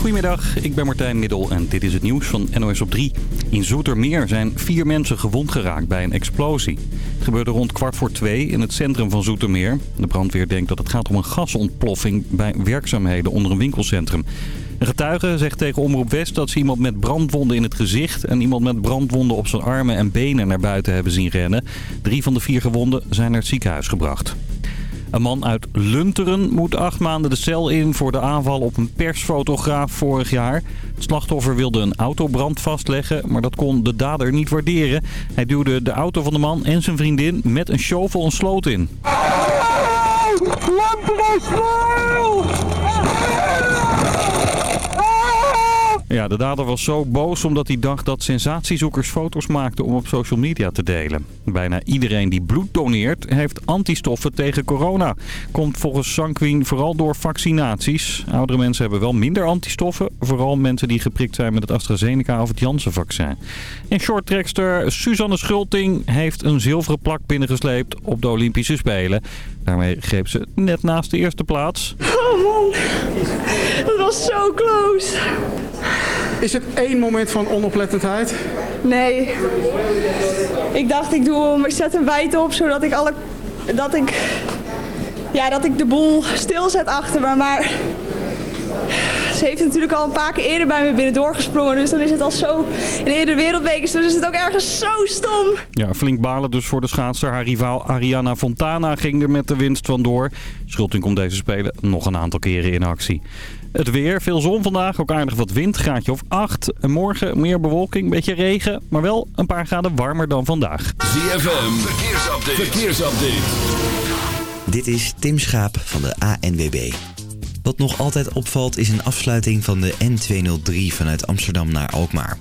Goedemiddag, ik ben Martijn Middel en dit is het nieuws van NOS op 3. In Zoetermeer zijn vier mensen gewond geraakt bij een explosie. Het gebeurde rond kwart voor twee in het centrum van Zoetermeer. De brandweer denkt dat het gaat om een gasontploffing bij werkzaamheden onder een winkelcentrum. Een getuige zegt tegen Omroep West dat ze iemand met brandwonden in het gezicht... en iemand met brandwonden op zijn armen en benen naar buiten hebben zien rennen. Drie van de vier gewonden zijn naar het ziekenhuis gebracht. Een man uit Lunteren moet acht maanden de cel in voor de aanval op een persfotograaf vorig jaar. Het slachtoffer wilde een autobrand vastleggen, maar dat kon de dader niet waarderen. Hij duwde de auto van de man en zijn vriendin met een shovel een sloot in. Ja, de dader was zo boos omdat hij dacht dat sensatiezoekers foto's maakten om op social media te delen. Bijna iedereen die bloed doneert heeft antistoffen tegen corona. Komt volgens Sanquin vooral door vaccinaties. Oudere mensen hebben wel minder antistoffen. Vooral mensen die geprikt zijn met het AstraZeneca of het Janssen-vaccin. En shorttrekster Suzanne Schulting heeft een zilveren plak binnengesleept op de Olympische Spelen. Daarmee greep ze net naast de eerste plaats. Oh man, dat was zo close. Is het één moment van onoplettendheid? Nee. Ik dacht, ik, doe hem, ik zet hem wijd op, zodat ik alle... Dat ik... Ja, dat ik de boel stilzet achter me, maar... Ze heeft natuurlijk al een paar keer eerder bij me binnen doorgesprongen. Dus dan is het al zo in de eerder wereldbekers. Dus is het ook ergens zo stom. Ja, flink balen dus voor de schaatser. Haar rivaal Ariana Fontana ging er met de winst vandoor. Schulting komt deze spelen nog een aantal keren in actie. Het weer, veel zon vandaag, ook aardig wat wind, graadje of 8. En morgen meer bewolking, beetje regen, maar wel een paar graden warmer dan vandaag. ZFM, verkeersupdate. verkeersupdate. Dit is Tim Schaap van de ANWB. Wat nog altijd opvalt is een afsluiting van de N203 vanuit Amsterdam naar Alkmaar.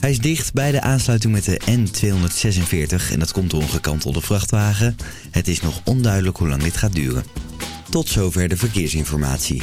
Hij is dicht bij de aansluiting met de N246 en dat komt door een gekantelde vrachtwagen. Het is nog onduidelijk hoe lang dit gaat duren. Tot zover de verkeersinformatie.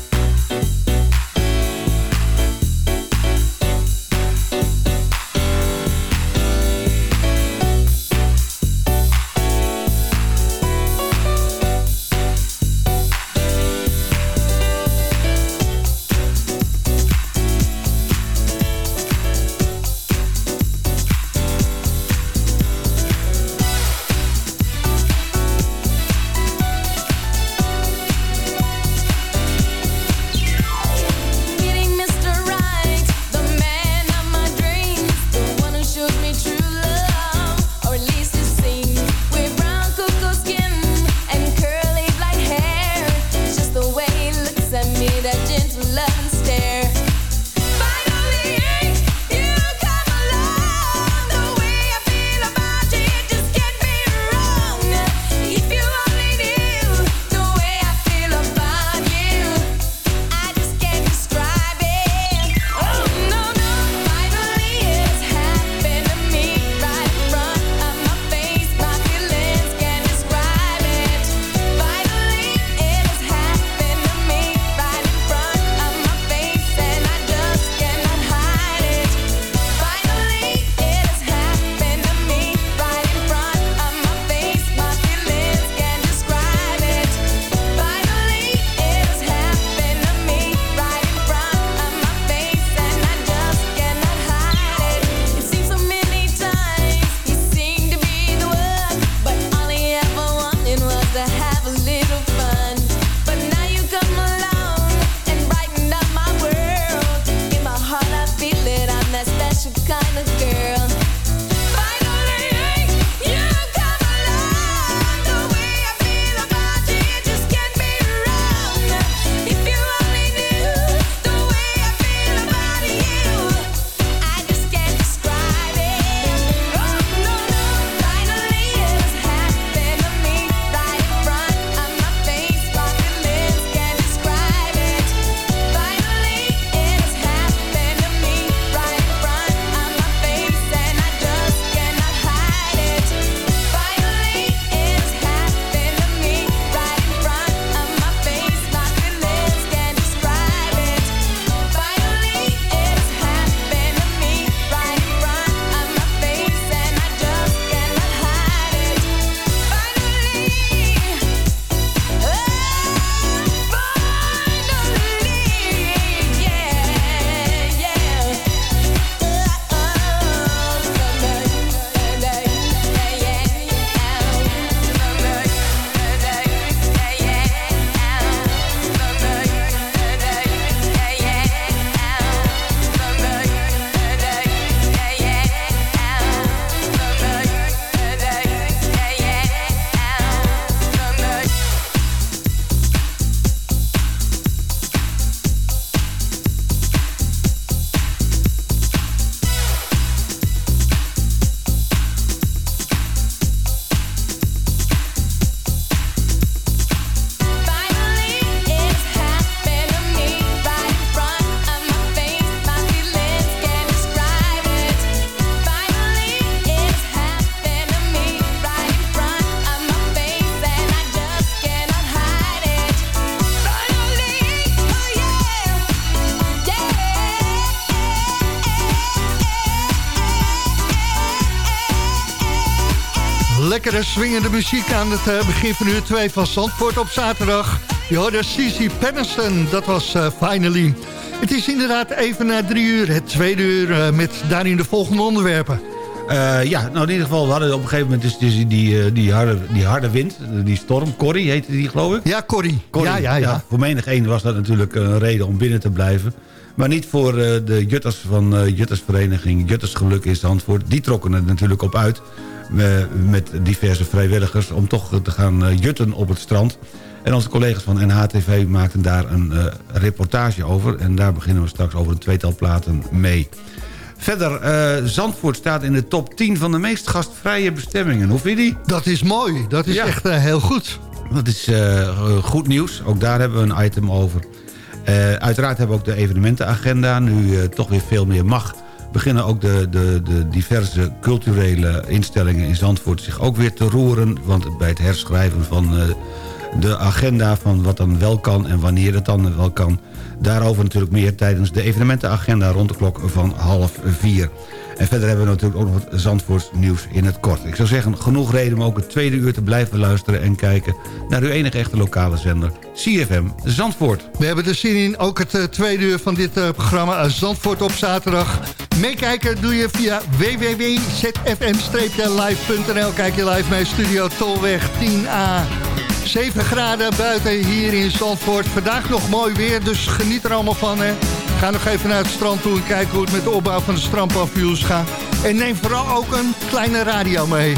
Lekkere swingende muziek aan het uh, begin van uur 2 van Zandvoort op zaterdag. Je hoorde Cici Penniston, dat was uh, Finally. Het is inderdaad even na drie uur, het tweede uur, uh, met daarin de volgende onderwerpen. ja, nou in ieder geval, we hadden op een gegeven moment dus, dus die, die, harde, die harde wind, die storm, Corrie heette die geloof ik? Ja, Corrie. Corrie. Ja, ja, ja, ja. Voor menig één was dat natuurlijk een reden om binnen te blijven. Maar niet voor de jutters van Juttersvereniging Juttersgeluk in Zandvoort. Die trokken er natuurlijk op uit met diverse vrijwilligers... om toch te gaan eh, jutten op het strand. En onze collega's van NHTV maakten daar een uh, reportage over. En daar beginnen we straks over een tweetal platen mee. Verder, uh, Zandvoort staat in de top 10 van de meest gastvrije bestemmingen. Hoe vind je die? Dat is mooi. Dat is echt uh, heel goed. Dat is goed nieuws. Ook daar hebben we een item over. uiteraard hebben we ook de evenementenagenda. Nu toch weer veel meer mag beginnen ook de, de, de diverse culturele instellingen in Zandvoort zich ook weer te roeren. Want bij het herschrijven van uh, de agenda van wat dan wel kan en wanneer het dan wel kan... daarover natuurlijk meer tijdens de evenementenagenda rond de klok van half vier. En verder hebben we natuurlijk ook nog wat Zandvoorts nieuws in het kort. Ik zou zeggen, genoeg reden om ook het tweede uur te blijven luisteren... en kijken naar uw enige echte lokale zender, CFM Zandvoort. We hebben er zin in, ook het uh, tweede uur van dit uh, programma Zandvoort op zaterdag. Meekijken doe je via www.zfm-live.nl. Kijk je live bij Studio Tolweg 10A. 7 graden buiten hier in Zandvoort. Vandaag nog mooi weer, dus geniet er allemaal van. Hè. Ga nog even naar het strand toe en kijk hoe het met de opbouw van de strandpavioens gaat. En neem vooral ook een kleine radio mee.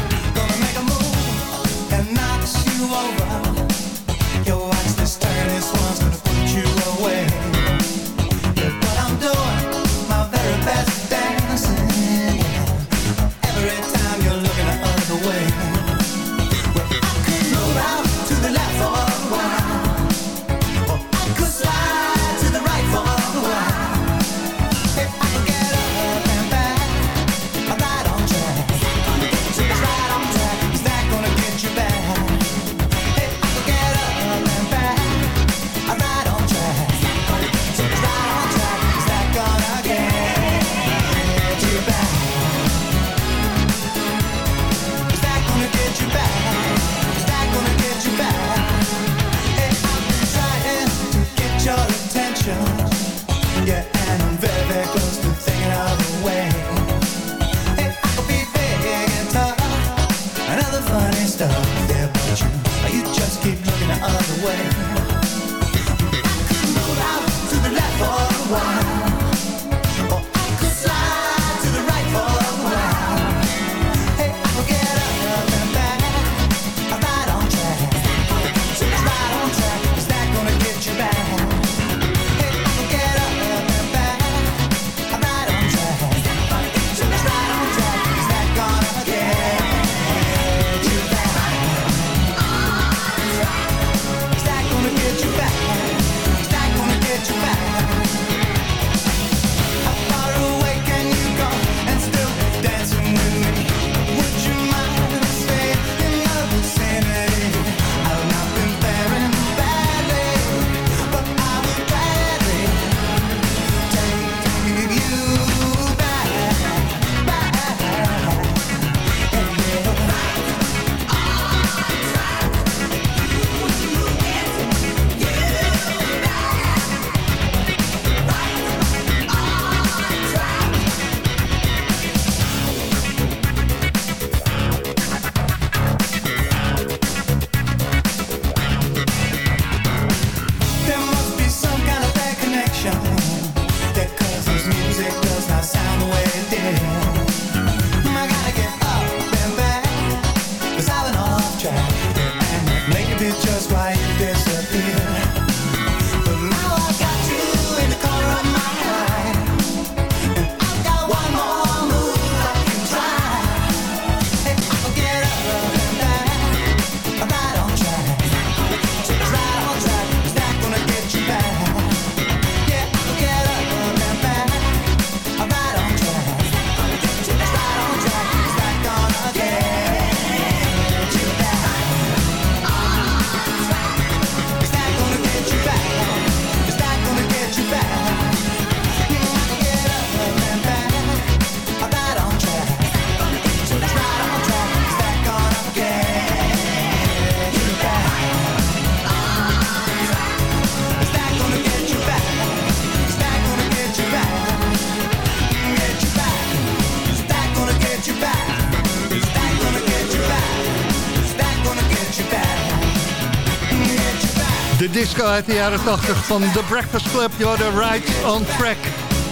Uit de jaren 80 van The Breakfast Club. Je hoorde Right on Track.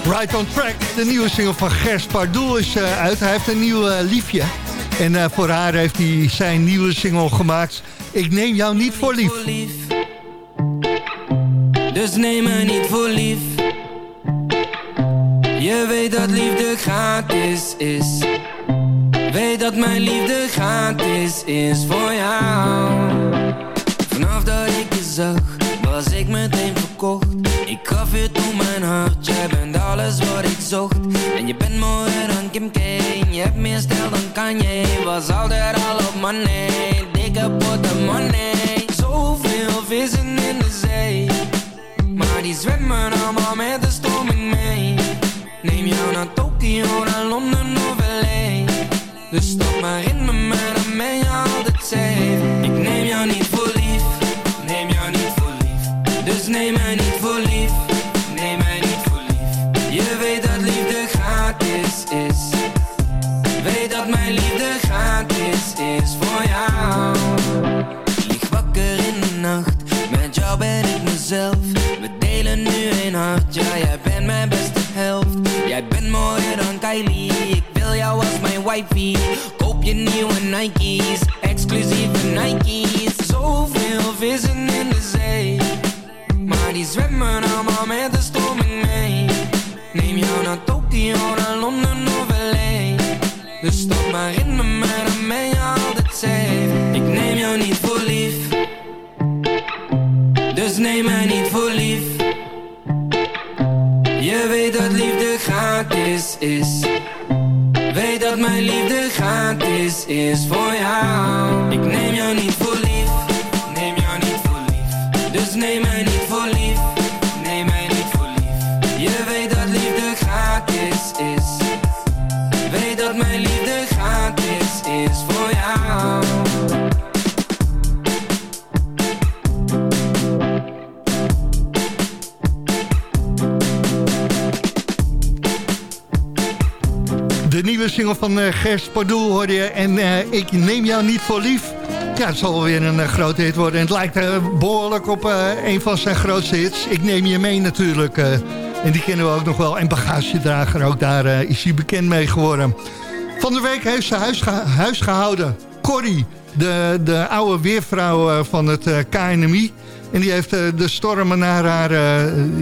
Right on Track, de nieuwe single van Gers Pardoel is uh, uit. Hij heeft een nieuw uh, liefje. En uh, voor haar heeft hij zijn nieuwe single gemaakt. Ik neem jou niet voor lief. Dus neem me niet voor lief. Je weet dat liefde gratis is. Weet dat mijn liefde gratis is voor jou. Wat ik zocht. En je bent mooier dan Kim K, je hebt meer stijl dan Kanye. Was altijd al op money, dikke money. Zoveel vissen in de zee, maar die zwemmen allemaal met de stroming mee. Neem jou naar Tokio, naar Londen of L.A. Dus stap maar in me, maar dan ben je altijd safe. Ik neem jou niet voor lief, neem jou niet voor lief. Dus neem mij niet voor lief, Koop je nieuwe Nike's, exclusieve Nike's. Zoveel vissen in de zee, maar die zwemmen allemaal met de stroming mee. Neem jou naar Tokio, naar Londen of L.A. Dus stap maar in me, maar dan ben je altijd safe. Ik neem jou niet voor lief, dus neem mij niet voor lief. Je weet dat liefde gratis is. Dat mijn liefde gratis is voor jou. Ik neem jou niet voor lief, nieuwe single van uh, Gers Pardoel hoorde je. En uh, ik neem jou niet voor lief. Ja, het zal wel weer een uh, grote hit worden. En het lijkt behoorlijk op een van zijn grootste hits. Ik neem je mee natuurlijk. en die kennen we ook nog wel. En bagagedrager, ook daar is hij bekend mee geworden. Van de week heeft ze huis gehouden. Corrie, de, de oude weervrouw van het KNMI. En die heeft de stormen naar haar...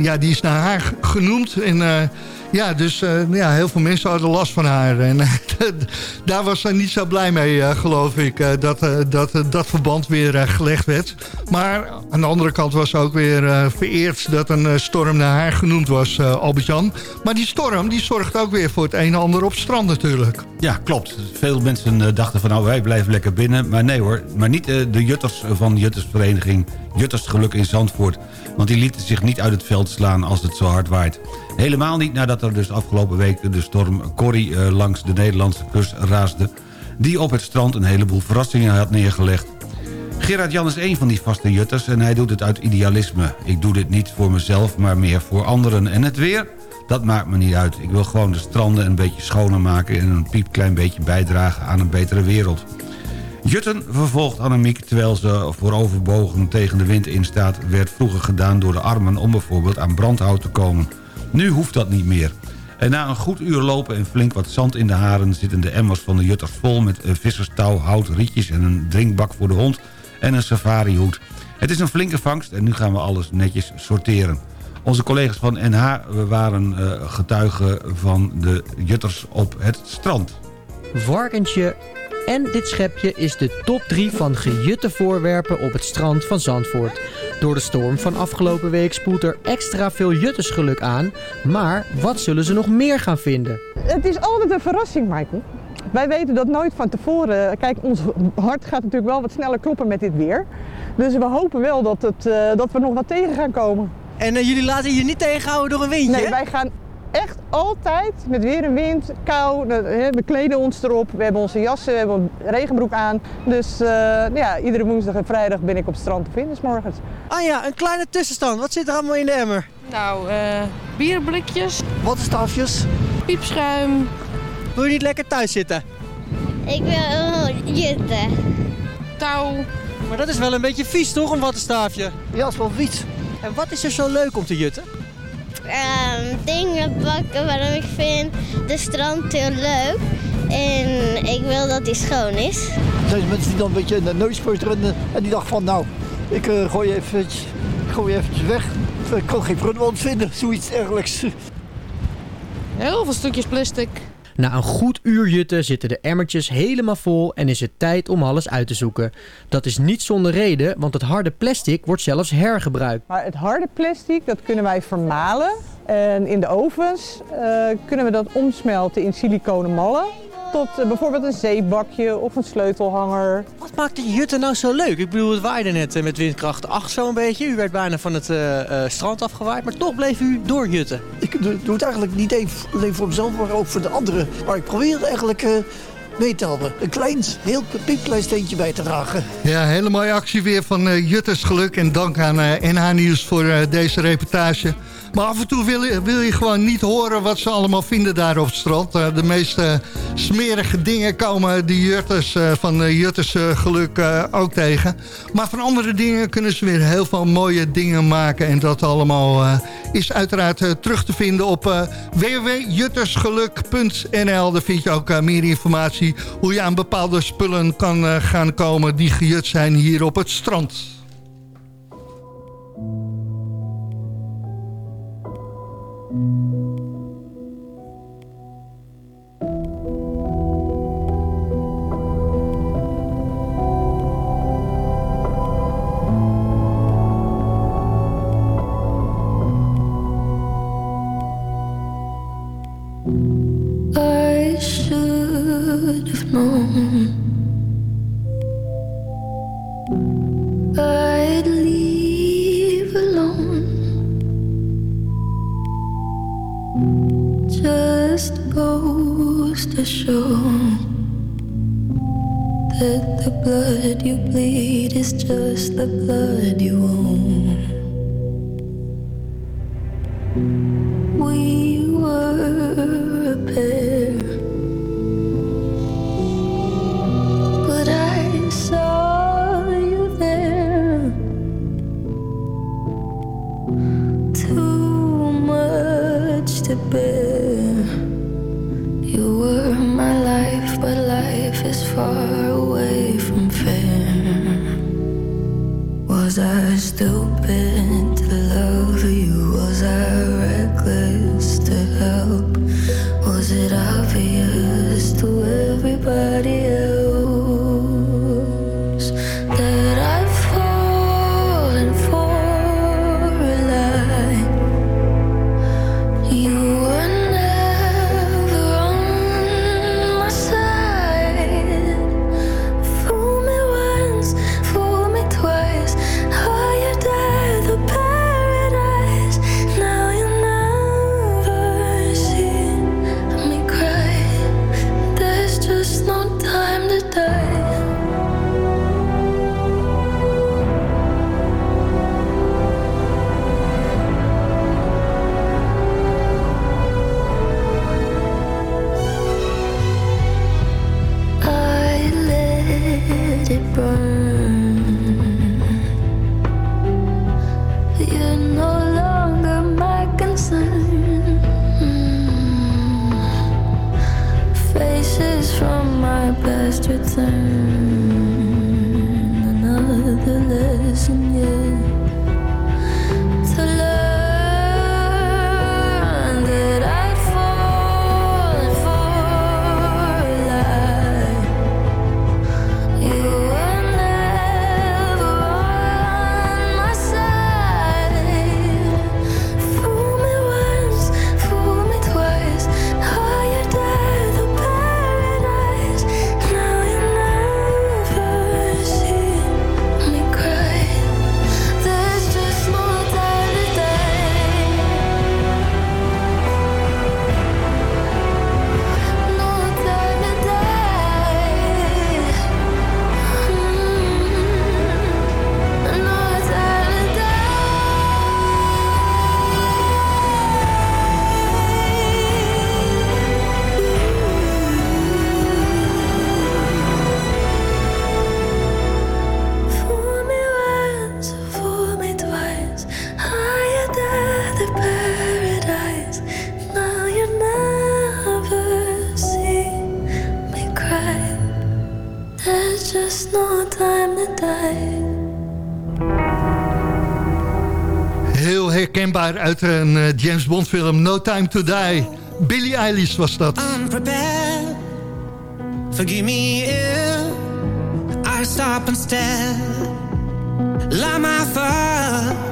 ja, die is naar haar genoemd. En... Ja, dus uh, ja, heel veel mensen hadden last van haar. En daar was ze niet zo blij mee, uh, geloof ik, dat, dat dat verband weer gelegd werd. Maar aan de andere kant was ze ook weer vereerd dat een storm naar haar genoemd was, Albert-Jan. Maar die storm die zorgt ook weer voor het een en ander op strand natuurlijk. Ja, klopt. Veel mensen dachten van nou, wij blijven lekker binnen. Maar nee hoor, maar niet de jutters van de juttersvereniging Juttersgeluk in Zandvoort. Want die lieten zich niet uit het veld slaan als het zo hard waait. Helemaal niet nadat er dus afgelopen week de storm Corrie uh, langs de Nederlandse kust raasde... die op het strand een heleboel verrassingen had neergelegd. Gerard Jan is een van die vaste jutters en hij doet het uit idealisme. Ik doe dit niet voor mezelf, maar meer voor anderen. En het weer? Dat maakt me niet uit. Ik wil gewoon de stranden een beetje schoner maken... en een piepklein beetje bijdragen aan een betere wereld. Jutten, vervolgt Annemiek, terwijl ze vooroverbogen tegen de wind instaat... werd vroeger gedaan door de armen om bijvoorbeeld aan brandhout te komen. Nu hoeft dat niet meer. En na een goed uur lopen en flink wat zand in de haren... zitten de emmers van de jutters vol met visserstouw, hout, rietjes... en een drinkbak voor de hond en een safarihoed. Het is een flinke vangst en nu gaan we alles netjes sorteren. Onze collega's van NH waren uh, getuigen van de jutters op het strand. Varkentje en dit schepje is de top 3 van gejutte voorwerpen op het strand van Zandvoort. Door de storm van afgelopen week spoelt er extra veel juttersgeluk aan. Maar wat zullen ze nog meer gaan vinden? Het is altijd een verrassing, Michael. Wij weten dat nooit van tevoren. Kijk, ons hart gaat natuurlijk wel wat sneller kloppen met dit weer. Dus we hopen wel dat, het, uh, dat we nog wat tegen gaan komen. En uh, jullie laten je niet tegenhouden door een windje? Nee, wij gaan echt altijd met weer en wind, kou. We kleden ons erop. We hebben onze jassen, we hebben een regenbroek aan. Dus uh, ja, iedere woensdag en vrijdag ben ik op het strand te vinden, s morgens. Ah ja, een kleine tussenstand. Wat zit er allemaal in de emmer? Nou, uh, bierblikjes. Wattenstafjes. Piepschuim. Wil je niet lekker thuis zitten? Ik wil jutten. Touw. Maar dat is wel een beetje vies toch, een wattenstaafje? Ja, dat is wel vies. En wat is er zo leuk om te jutten? Ehm, dingen bakken waarom ik vind de strand heel leuk. En ik wil dat die schoon is. Er zijn mensen die dan een beetje in de neus rennen en die dachten van nou, ik uh, gooi even, ik gooi eventjes weg. Ik kan geen prullenwand vinden, zoiets dergelijks. Heel veel stukjes plastic. Na een goed uur jutten zitten de emmertjes helemaal vol en is het tijd om alles uit te zoeken. Dat is niet zonder reden, want het harde plastic wordt zelfs hergebruikt. Maar het harde plastic, dat kunnen wij vermalen. En in de ovens uh, kunnen we dat omsmelten in siliconen mallen. Tot uh, bijvoorbeeld een zeepbakje of een sleutelhanger. Wat maakt de jutten nou zo leuk? Ik bedoel, het waaide net uh, met windkracht 8 zo'n beetje. U werd bijna van het strand afgewaaid, maar toch bleef u doorjutten. Ik doe het eigenlijk niet alleen voor mezelf, maar ook voor de anderen. Maar ik probeer het eigenlijk mee te helpen. Een klein, heel piepklein steentje bij te dragen. Ja, hele mooie actie weer van uh, Jutters Geluk. En dank aan NH Nieuws voor uh, deze reportage. Maar af en toe wil je, wil je gewoon niet horen wat ze allemaal vinden daar op het strand. Uh, de meeste smerige dingen komen die Jutters van Jutters Geluk ook tegen. Maar van andere dingen kunnen ze weer heel veel mooie dingen maken. En dat allemaal is uiteraard terug te vinden op www.juttersgeluk.nl. Daar vind je ook meer informatie hoe je aan bepaalde spullen kan gaan komen die gejut zijn hier op het strand. een eh, James Bond film No Time to Die. Billie Eilish was dat. unprepared. Forgive me if I stop and stare. Like my first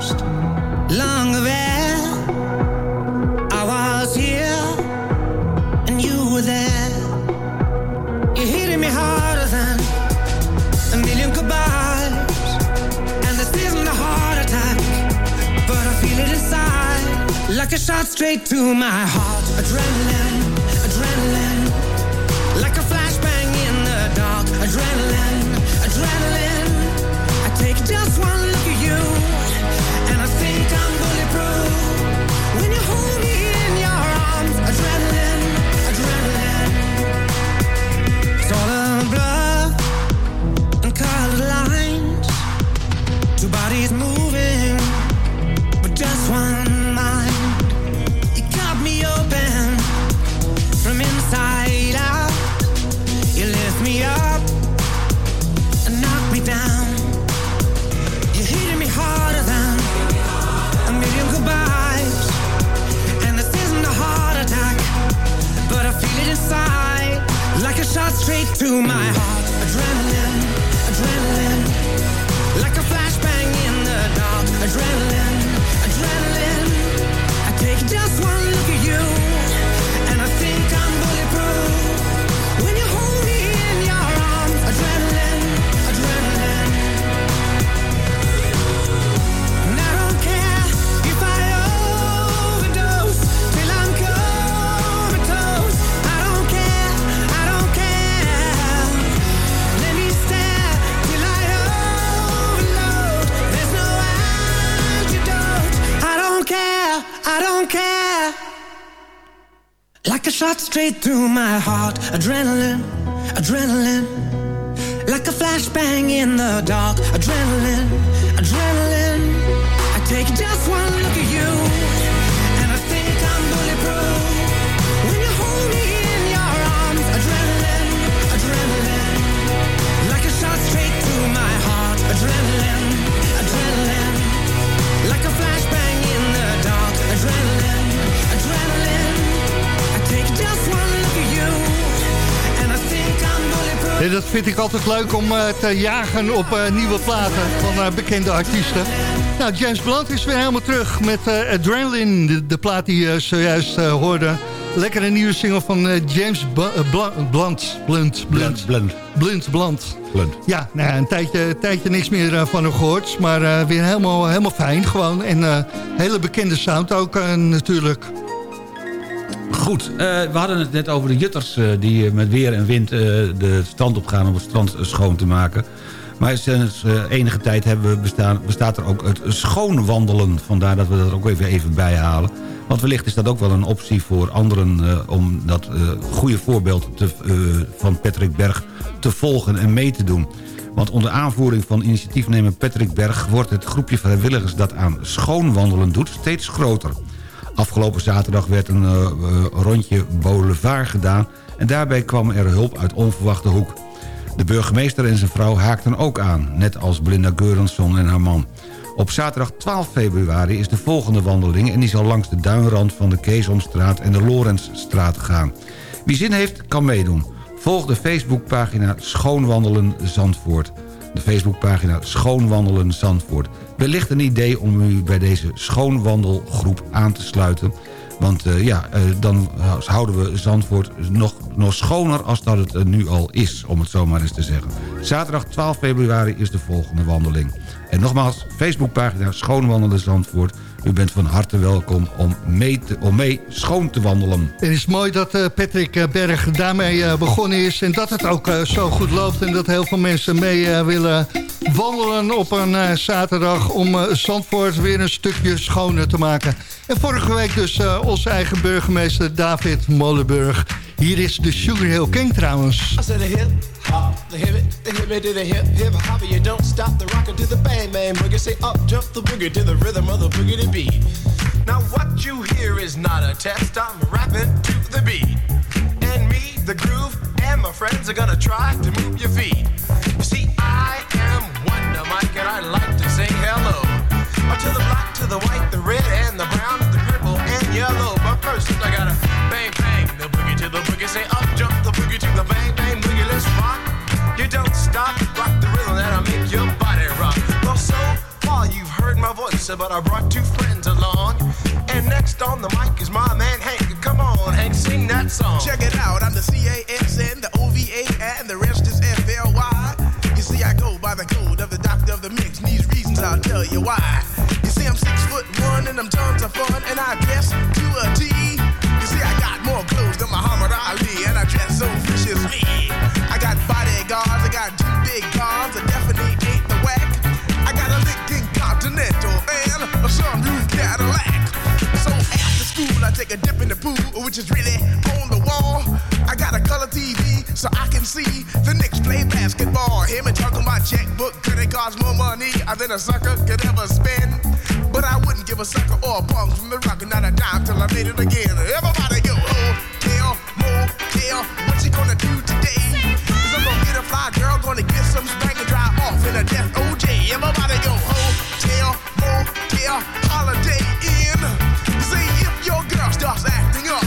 shot straight to my heart. Adrenaline. To my heart. Shot straight through my heart. Adrenaline, adrenaline. Like a flashbang in the dark. Adrenaline, adrenaline. I take just one look at you. En dat vind ik altijd leuk om eh, te jagen op eh, nieuwe platen van eh, bekende artiesten. Nou, James Blunt is weer helemaal terug met Adrenaline, de, de plaat die je zojuist hoorde. Lekker een nieuwe single van James Blunt, Blunt, Blunt, Blunt, Blunt. Blunt, Blunt. Ja, nou, ja, een tijdje, tijdje niks meer van hem gehoord, maar weer helemaal, helemaal fijn gewoon. En hele bekende sound ook natuurlijk. Goed, eh, we hadden het net over de jutters... eh, die eh, met weer en wind de strand op gaan om het strand schoon te maken. Maar sinds enige tijd hebben we bestaan, bestaat er ook het schoonwandelen. Vandaar dat we dat ook even, even bijhalen. Want wellicht is dat ook wel een optie voor anderen... om dat goede voorbeeld te, van Patrick Berg te volgen en mee te doen. Want onder aanvoering van initiatiefnemer Patrick Berg... wordt het groepje vrijwilligers dat aan schoonwandelen doet steeds groter. Afgelopen zaterdag werd een eh, eh, rondje boulevard gedaan... en daarbij kwam er hulp uit onverwachte hoek. De burgemeester en zijn vrouw haakten ook aan... net als Belinda Geurensson en haar man. Op zaterdag 12 februari is de volgende wandeling... en die zal langs de duinrand van de Keesomstraat en de Lorenzstraat gaan. Wie zin heeft, kan meedoen. Volg de Facebookpagina Schoonwandelen Zandvoort. De Facebookpagina Schoonwandelen Zandvoort. Wellicht een idee om u bij deze schoonwandelgroep aan te sluiten... Want eh, ja, eh, dan houden we Zandvoort nog, nog schoner als dat het eh, nu al is, om het zo maar eens te zeggen. Zaterdag 12 februari is de volgende wandeling. En nogmaals, Facebookpagina Schoonwandelen Zandvoort. U bent van harte welkom om mee, te, om mee schoon te wandelen. En het is mooi dat eh, Patrick eh, Berg daarmee eh, begonnen is... en dat het ook zo goed loopt... en dat heel veel mensen mee willen wandelen op een zaterdag... om Zandvoort weer een stukje schoner te maken. En vorige week dus onze eigen burgemeester David Molenburg. Hier is de Sugar Hill King trouwens. I said a hip hop, the hip it, the hip it to the hip hip hop. You don't stop the rocker to the bang bang boogie. Say up jump the boogie to the rhythm of the boogie to beat. Now what you hear is not a test. I'm rapping to the beat. And me, the groove, and my friends are gonna try to move your feet. You see, I am Wonder Mike and I like to sing hello. Uh, to the black, to the white, the red, and the brown, the purple, and yellow. But first I gotta bang bang to the boogie, say up jump the boogie to the bang bang boogie. Let's rock. You don't stop, rock the rhythm that'll make your body rock. Well, so far you've heard my voice, but I brought two friends along. And next on the mic is my man Hank. Come on, Hank, sing that song. Check it out, I'm the C A S N, the O V A, and the rest is F L Y. You see, I go by the code of the doctor of the mix. And these reasons I'll tell you why. You see, I'm six foot one, and I'm tons of fun, and I guess to a T more Muhammad Ali, and I dress so viciously. I got bodyguards, I got two big guns, I definitely ain't the whack. I got a Lincoln Continental and a sunroof Cadillac. So after school, I take a dip in the pool, which is really on the wall. I got a color TV so I can see the Knicks play basketball. Him and on my checkbook, could it cost more money uh, than a sucker could ever spend? But I wouldn't give a sucker or a punk from the rock, not a dime till I made it again. Everybody what you gonna do today? Cause I'm gonna get a fly girl, gonna get some spank and drive off in a death OJ. Everybody go, hotel, motel, holiday in. See if your girl starts acting up,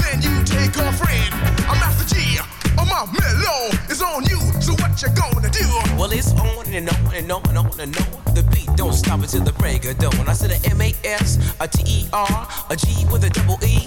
then you take her friend. I'm Master G, oh my mellow is on you, so what you gonna do? Well, it's on and on and on and on and on. The beat don't stop until the break of dawn. I said a M-A-S, a T-E-R, a G with a double E.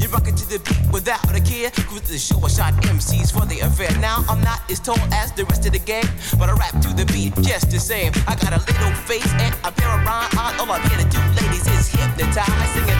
You rock it to the beat without a care. Cruise the show, I shot MCs for the affair. Now I'm not as tall as the rest of the gang, but I rap to the beat just the same. I got a little face and a pair of rhyme. All I'm here to do, ladies, is hypnotize. I sing it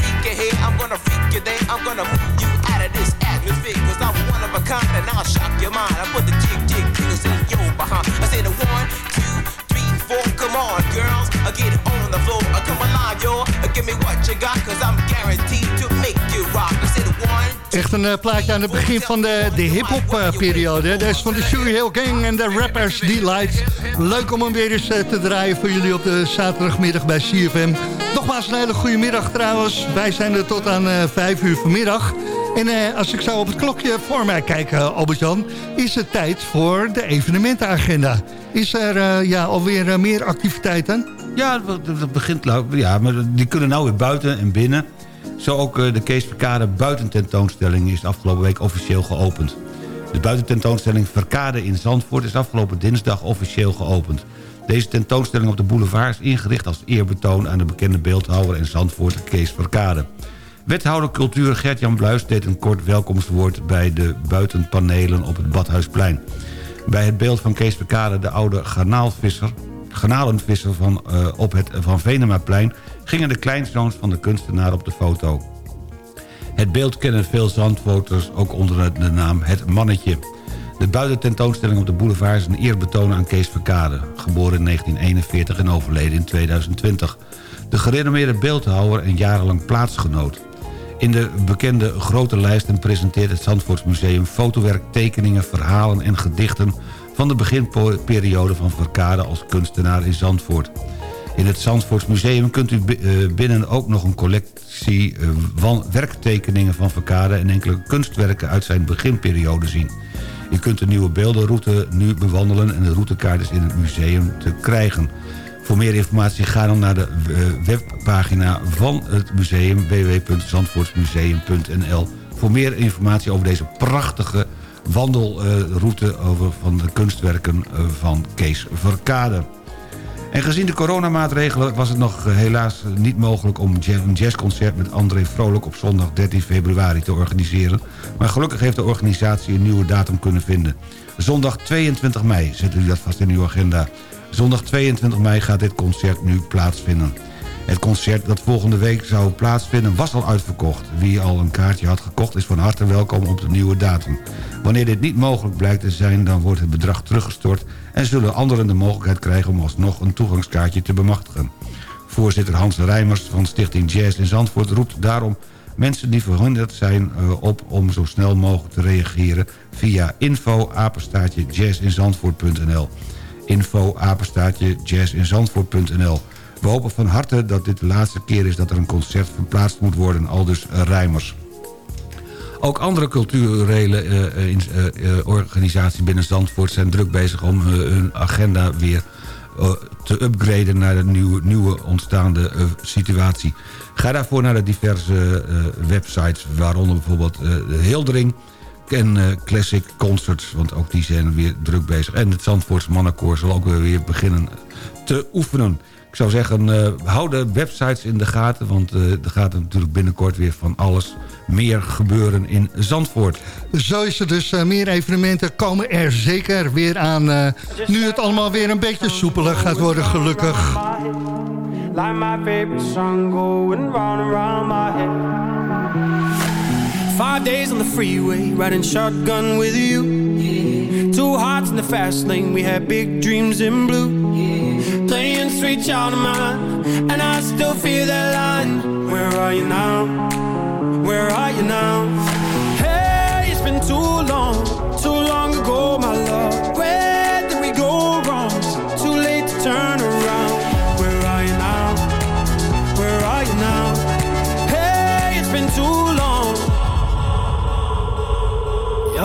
freak you here, I'm gonna freak you there. I'm gonna move you out of this atmosphere, cause I'm one of a kind and I'll shock your mind. I put the jig, jig, jiggles in your behind. I say the one, two, four. Come on, girls. I get on the floor. I come alive, y'all. Give me what you got, cause I'm guaranteed to make you rock. I one. Echt een eh, plaatje aan het begin van de, de hip-hop eh, periode. Dat is van de Sugar Hill Gang en de Rappers Delight. Leuk om hem weer eens eh, te draaien voor jullie op de zaterdagmiddag bij CFM. Nogmaals een hele goede middag trouwens. Wij zijn er tot aan uh, 5 uur vanmiddag. En als ik zo op het klokje voor mij kijk, Albert-Jan... is het tijd voor de evenementenagenda. Is er uh, ja, alweer meer activiteiten? Ja, dat begint... Ja, maar die kunnen nou weer buiten en binnen. Zo ook de Kees Verkade buitententoonstelling is afgelopen week officieel geopend. De buitententoonstelling Verkade in Zandvoort is afgelopen dinsdag officieel geopend. Deze tentoonstelling op de boulevard is ingericht als eerbetoon... aan de bekende beeldhouwer en Zandvoort Kees Verkade. Wethouder Cultuur Gert-Jan Bluis deed een kort welkomstwoord... bij de buitenpanelen op het Badhuisplein. Bij het beeld van Kees Verkade, de oude garnaalvisser... garnalenvisser van, uh, op het Van Venemaplein... gingen de kleinzoons van de kunstenaar op de foto. Het beeld kennen veel zandvoters ook onder de naam Het Mannetje. De buitententoonstelling op de boulevard is een eerbetoon aan Kees Verkade... geboren in 1941 en overleden in 2020. De gerenommeerde beeldhouwer en jarenlang plaatsgenoot. In de bekende grote lijsten presenteert het Zandvoortsmuseum... fotowerk, tekeningen, verhalen en gedichten... van de beginperiode van Verkade als kunstenaar in Zandvoort. In het Zandvoortsmuseum kunt u binnen ook nog een collectie van werktekeningen van Verkade... en enkele kunstwerken uit zijn beginperiode zien. U kunt de nieuwe beeldenroute nu bewandelen... en de routekaart is in het museum te krijgen... Voor meer informatie ga dan naar de webpagina van het museum www.zandvoortsmuseum.nl voor meer informatie over deze prachtige wandelroute over van de kunstwerken van Kees Verkade. En gezien de coronamaatregelen was het nog helaas niet mogelijk... om een jazzconcert met André Vrolijk op zondag 13 februari te organiseren. Maar gelukkig heeft de organisatie een nieuwe datum kunnen vinden. Zondag 22 mei, zet u dat vast in uw agenda Zondag 22 mei gaat dit concert nu plaatsvinden. Het concert dat volgende week zou plaatsvinden was al uitverkocht. Wie al een kaartje had gekocht is van harte welkom op de nieuwe datum. Wanneer dit niet mogelijk blijkt te zijn, dan wordt het bedrag teruggestort... en zullen anderen de mogelijkheid krijgen om alsnog een toegangskaartje te bemachtigen. Voorzitter Hans Rijmers van Stichting Jazz in Zandvoort roept daarom mensen die verhinderd zijn eh, op om zo snel mogelijk te reageren... via info info apenstaatje jazzinzandvoort.nl We hopen van harte dat dit de laatste keer is dat er een concert verplaatst moet worden, aldus Rijmers. Ook andere culturele uh, uh, uh, organisaties binnen Zandvoort zijn druk bezig om hun agenda weer te upgraden naar de nieuwe, nieuwe ontstaande situatie. Ga daarvoor naar de diverse websites, waaronder bijvoorbeeld de Hildering en Classic Concerts, want ook die zijn weer druk bezig. En het Zandvoorts Mannenkoor zal ook weer beginnen te oefenen. Ik zou zeggen, uh, hou de websites in de gaten... want uh, er gaat natuurlijk binnenkort weer van alles meer gebeuren in Zandvoort. Zo is het dus. Uh, meer evenementen komen er zeker weer aan. nu het allemaal weer een beetje soepeler gaat worden, gelukkig. Like my favorite song going round and round my head. Five days on the freeway, riding shotgun with you. Yeah. Two hearts in the fast lane, we had big dreams in blue. Yeah. Playing sweet child of mine, and I still feel that line. Where are you now? Where are you now? Hey, it's been too long, too long ago, my love. Where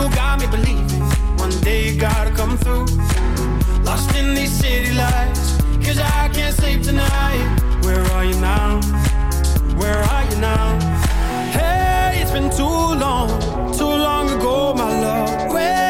You got me believing one day you gotta come through. Lost in these city lights, cause I can't sleep tonight. Where are you now? Where are you now? Hey, it's been too long, too long ago, my love. Where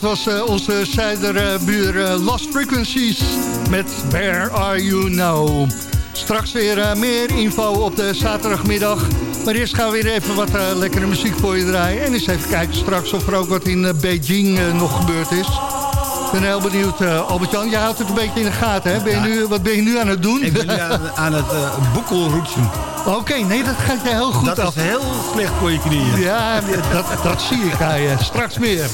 Dat was uh, onze zuiderbuur uh, Lost Frequencies met Where Are You Now. Straks weer uh, meer info op de zaterdagmiddag. Maar eerst gaan we weer even wat lekkere muziek voor je draaien. En eens even kijken straks of er ook wat in Beijing nog gebeurd is. Ik ben heel benieuwd, Albert-Jan. Jij houdt het een beetje in de gaten, hè? Ben je nu, wat ben je nu aan het doen? Ik ben nu aan, aan het boekelroetsen. Oké, okay, nee, dat gaat je heel goed dat af. Dat is heel slecht voor je knieën. Ja, dat, dat zie ik aan je. Straks meer.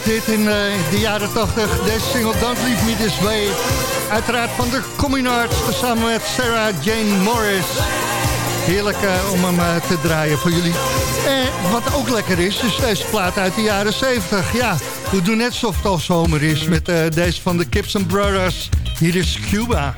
Groot in eh, de jaren 80. Deze single Don't Leave Me This Way. Uiteraard van de Communards samen met Sarah Jane Morris. Heerlijk eh, om hem eh, te draaien voor jullie. En wat ook lekker is, is deze plaat uit de jaren 70. Ja, we doen net alsof het al zomer is met deze van de Gibson Brothers. Hier is Cuba.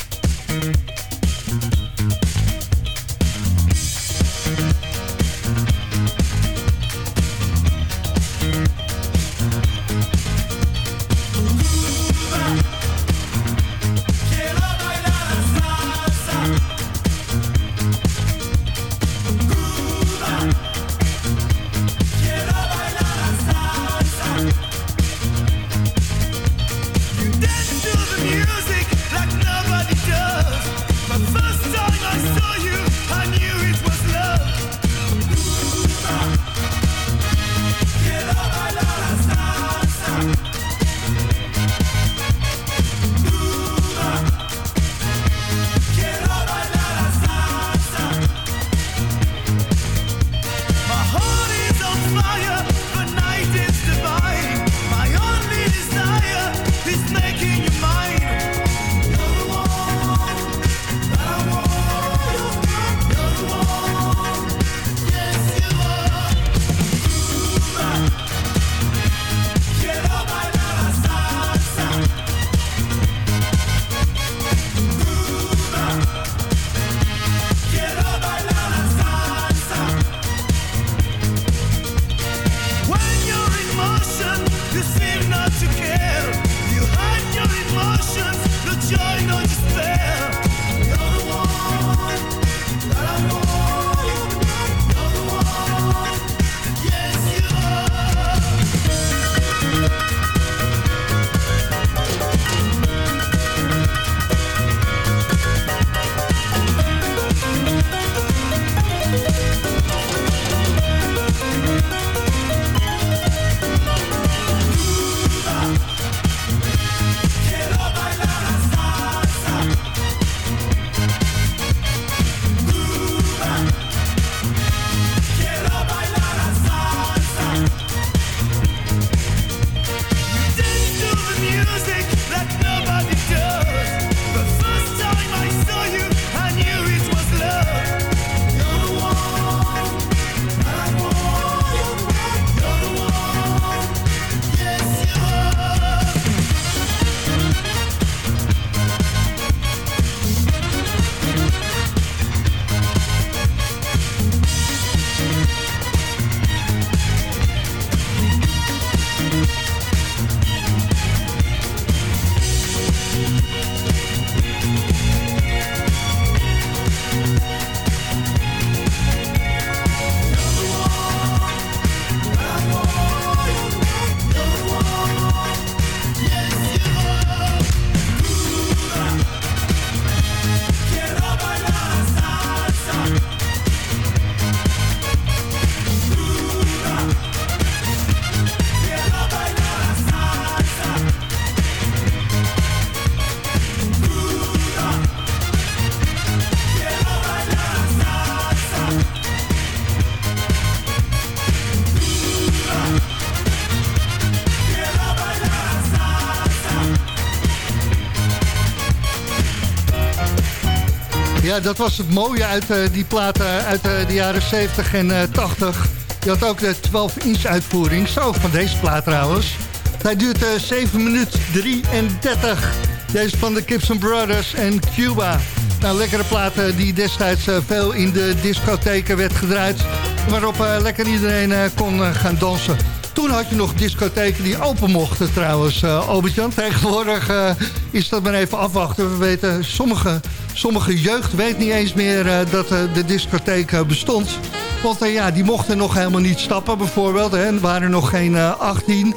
Dat was het mooie uit eh, die platen uit eh, de jaren 70 en eh, 80. Je had ook de 12-inch uitvoering, zo van deze plaat trouwens. Hij duurt eh 7 minuten 33. Deze van de Gibson Brothers en Cuba. Nou, lekkere platen die destijds eh, veel in de discotheken werd gedraaid. Waarop eh, lekker iedereen eh, kon eh, gaan dansen. Toen had je nog discotheken die open mochten trouwens, eh Albert-Jan. Tegenwoordig eh, is dat maar even afwachten. We weten, sommige, sommige jeugd weet niet eens meer eh, dat eh, de discotheek eh, bestond. Want ja, die mochten nog helemaal niet stappen bijvoorbeeld. Hè. Er waren nog geen eh, 18.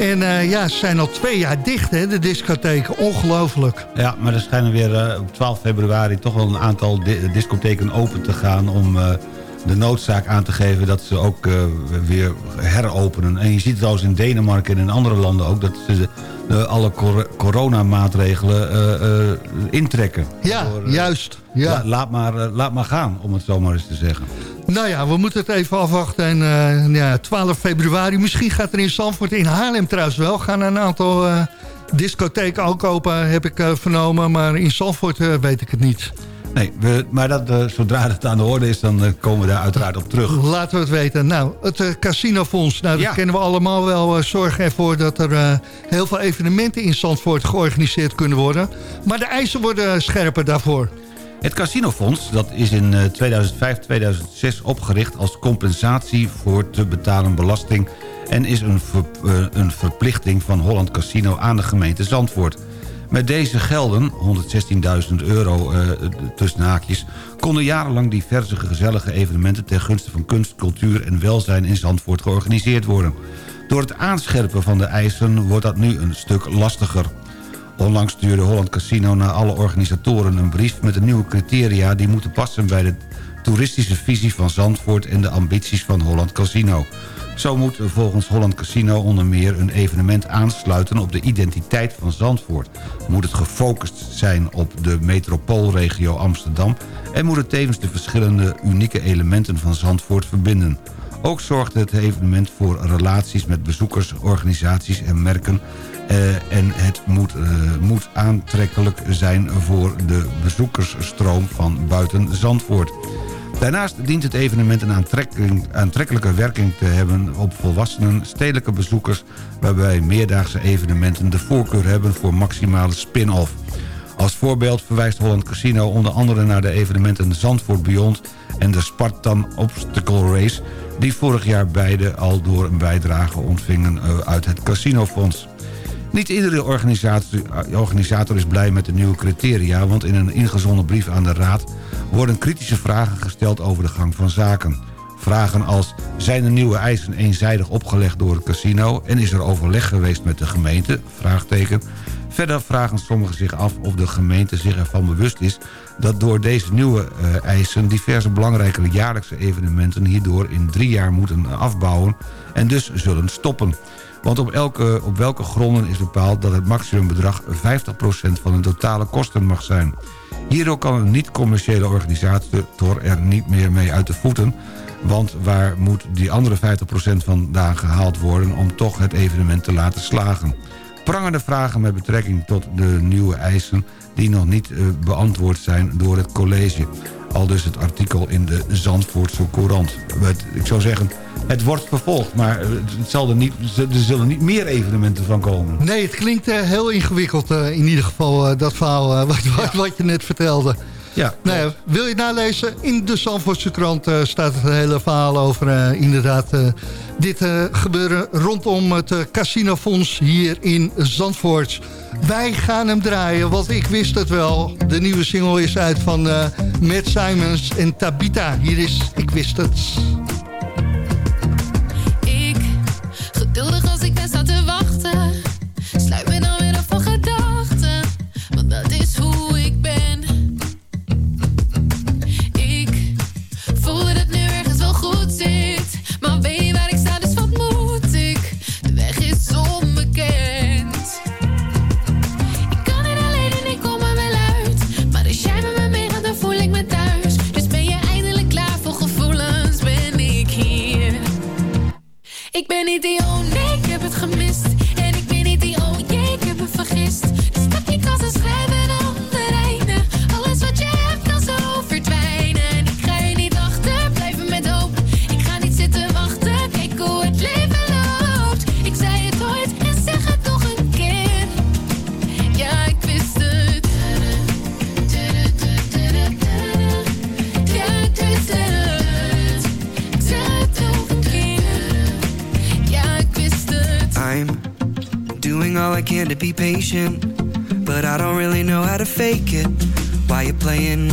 En ja, ze zijn al twee jaar dicht, hè, de discotheken. Ongelooflijk. Ja, maar er schijnen weer op 12 februari toch wel een aantal di- discotheken open te gaan... om de noodzaak aan te geven dat ze ook weer heropenen. En je ziet trouwens in Denemarken en in andere landen ook... dat ze alle cor- coronamaatregelen eh, eh, intrekken. Ja, Door, eh, juist. Ja. la- laat, maar, eh, laat maar gaan, om het zo maar eens te zeggen. Nou ja, we moeten het even afwachten. En uh, ja, 12 februari, misschien gaat er in Zandvoort, in Haarlem trouwens wel... gaan een aantal uh, discotheken ook open, heb ik uh, vernomen. Maar in Zandvoort weet ik het niet. Nee, we, maar dat, zodra het aan de orde is, dan komen we daar uiteraard op terug. Laten we het weten. Nou, het casinofonds, nou, dat ja. kennen we allemaal wel. zorgen ervoor dat er heel veel evenementen in Zandvoort georganiseerd kunnen worden. Maar de eisen worden scherper daarvoor. Het casinofonds dat is in 2005-2006 opgericht als compensatie voor te betalen belasting... en is een, ver, een verplichting van Holland Casino aan de gemeente Zandvoort. Met deze gelden, 116.000 euro uh, tussen haakjes... konden jarenlang diverse gezellige evenementen... ter gunste van kunst, cultuur en welzijn in Zandvoort georganiseerd worden. Door het aanscherpen van de eisen wordt dat nu een stuk lastiger. Onlangs stuurde Holland Casino naar alle organisatoren een brief... met de nieuwe criteria die moeten passen bij de toeristische visie van Zandvoort... en de ambities van Holland Casino. Zo moet volgens Holland Casino onder meer een evenement aansluiten op de identiteit van Zandvoort. Moet het gefocust zijn op de metropoolregio Amsterdam... en moet het tevens de verschillende unieke elementen van Zandvoort verbinden. Ook zorgt het evenement voor relaties met bezoekers, organisaties en merken... Uh, en het moet, uh, moet aantrekkelijk zijn voor de bezoekersstroom van buiten Zandvoort. Daarnaast dient het evenement een aantrekkelijke werking te hebben op volwassenen, stedelijke bezoekers... waarbij meerdaagse evenementen de voorkeur hebben voor maximale spin-off. Als voorbeeld verwijst Holland Casino onder andere naar de evenementen Zandvoort Beyond... en de Spartan Obstacle Race... die vorig jaar beide al door een bijdrage ontvingen eh, uit het casinofonds. Niet iedere organisator is blij met de nieuwe criteria... want in een ingezonden brief aan de Raad... worden kritische vragen gesteld over de gang van zaken. Vragen als, zijn de nieuwe eisen eenzijdig opgelegd door het casino... en is er overleg geweest met de gemeente? Vraagteken. Verder vragen sommigen zich af of de gemeente zich ervan bewust is... dat door deze nieuwe uh, eisen diverse belangrijke jaarlijkse evenementen... hierdoor in drie jaar moeten afbouwen en dus zullen stoppen. Want op, op welke gronden is bepaald dat het maximumbedrag 50% van de totale kosten mag zijn. Hierdoor kan een niet-commerciële organisator er niet meer mee uit de voeten... want waar moet die andere 50% vandaan gehaald worden... om toch het evenement te laten slagen? Prangende vragen met betrekking tot de nieuwe eisen... die nog niet uh, beantwoord zijn door het college. Al dus het artikel in de Zandvoortse Courant. Ik zou zeggen, het wordt vervolgd, maar het zal er, niet, er zullen niet meer evenementen van komen. Nee, het klinkt uh, heel ingewikkeld uh, in ieder geval, uh, dat verhaal wat, wat, wat, je net vertelde. Ja, nou, wil je het nalezen? In de Zandvoortse krant staat het hele verhaal over inderdaad dit gebeuren rondom het casinofonds hier in Zandvoort. Wij gaan hem draaien, want ik wist het wel. De nieuwe single is uit van Matt Simons en Tabita. Hier is Ik wist het. But I don't really know how to fake it. While you're playing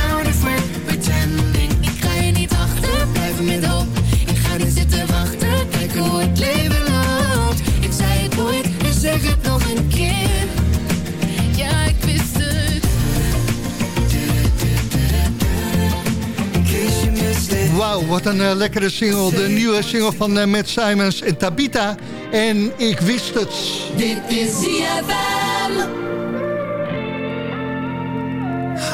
Wauw, wat een eh, lekkere single. De nieuwe single van eh, Matt Simons en Tabita. En ik wist het. Dit is ZFM.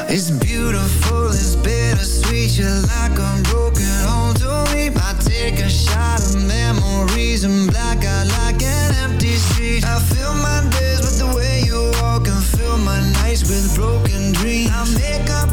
It's beautiful, it's bittersweet. You're like a broken home to me. I take a shot of memories and black out like an empty street. I fill my days with the way you walk and fill my nights with broken dreams. I make up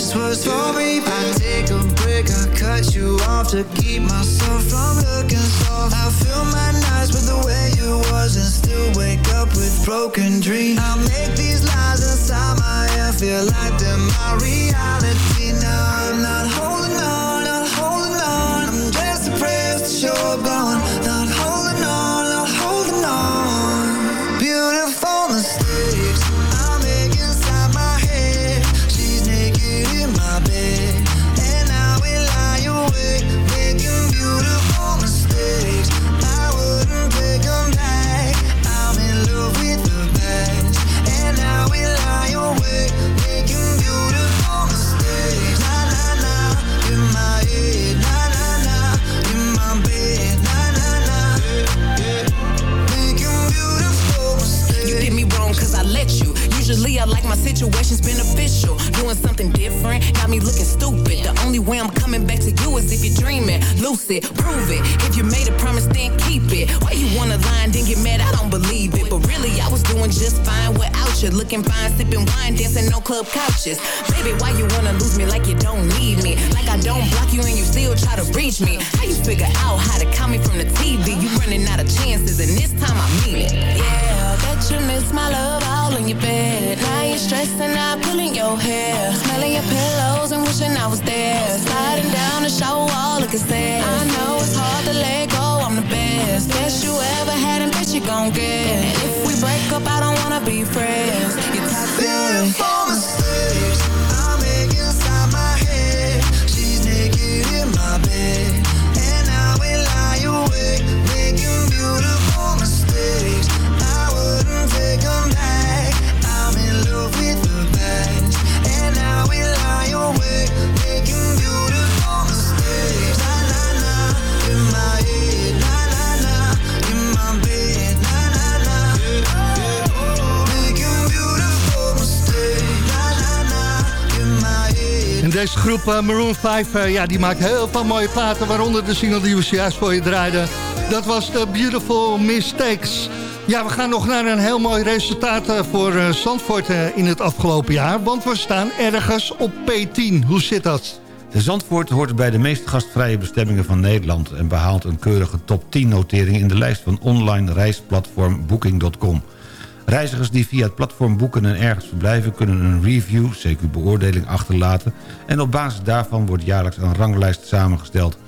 day was for me. I take a break, I cut you off to keep myself from looking soft. I fill my nights with the way you was and still wake up with broken dreams. I make these lies inside my head feel like they're my reality. Situations beneficial. Doing something different, got me looking stupid. The only way I'm coming back to you is if you're dreaming. Lucid, prove it. You. Looking fine, sipping wine, dancing no club couches. Baby, why you wanna lose me like you don't need me? Like I don't block you and you still try to reach me. How you figure out how to call me from the TV? You running out of chances, and this time I mean it. Yeah, bet you miss my love all in your bed. Now you're stressing out, pulling your hair. Smelling your pillows and wishing I was there. Sliding down the shower wall, looking sad. I know it's hard to let go, I'm the best. Best you ever had and you gon' get. And if we break up, I don't wanna be friends. You're toxic. Beautiful eh, Maroon 5, eh, ja, die maakt heel veel mooie platen. Waaronder de single die we voor je draaiden. Dat was de Beautiful Mistakes. Ja, we gaan nog naar een heel mooi resultaat eh, voor Zandvoort in het afgelopen jaar. Want we staan ergens op P10. Hoe zit dat? Zandvoort hoort bij de meest gastvrije bestemmingen van Nederland... en behaalt een keurige top 10 notering in de lijst van online reisplatform Booking.com. Reizigers die via het platform boeken en ergens verblijven... kunnen een review, CQ beoordeling, achterlaten... en op basis daarvan wordt jaarlijks een ranglijst samengesteld.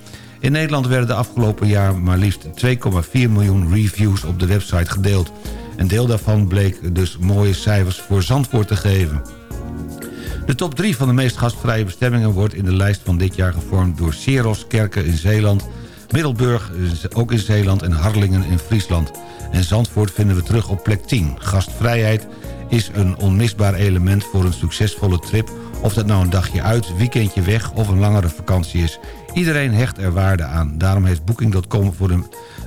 In Nederland werden de afgelopen jaar maar liefst 2,4 miljoen reviews op de website gedeeld. Een deel daarvan bleek dus mooie cijfers voor Zandvoort te geven. De top 3 van de meest gastvrije bestemmingen wordt in de lijst van dit jaar gevormd door Seros Kerken in Zeeland, Middelburg, ook in Zeeland en Harlingen in Friesland. En Zandvoort vinden we terug op plek 10. Gastvrijheid is een onmisbaar element voor een succesvolle trip... of dat nou een dagje uit, weekendje weg of een langere vakantie is. Iedereen hecht er waarde aan. Daarom heeft Booking.com voor de,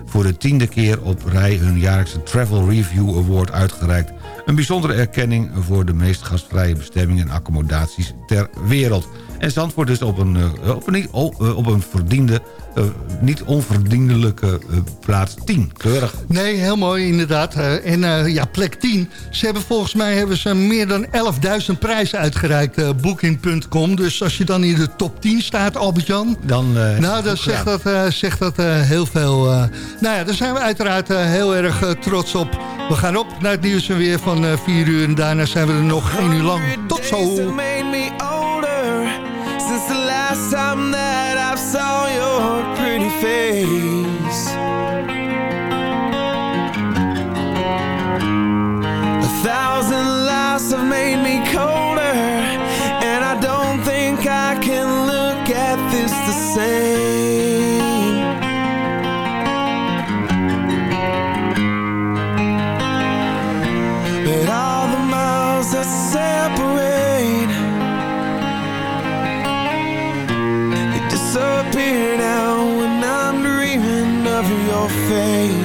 voor de tiende keer op rij... hun jaarlijkse Travel Review Award uitgereikt. Een bijzondere erkenning voor de meest gastvrije bestemmingen en accommodaties ter wereld. En Zandvoort is op een, uh, op een, uh, op een verdiende, uh, niet onverdienlijke plaats 10. Keurig. Nee, heel mooi inderdaad. en ja, plek 10. Ze hebben volgens mij hebben ze meer dan 11.000 prijzen uitgereikt, Booking.com. Dus als je dan in de top 10 staat, Albert-Jan... Dan, nou, dan zegt dat, zegt dat heel veel. nou ja, daar zijn we uiteraard heel erg trots op. We gaan op naar het nieuws en weer van 4 uur. En daarna zijn we er nog 1 uur lang. Tot zo! Last time that I saw your pretty face. A thousand lies have your face.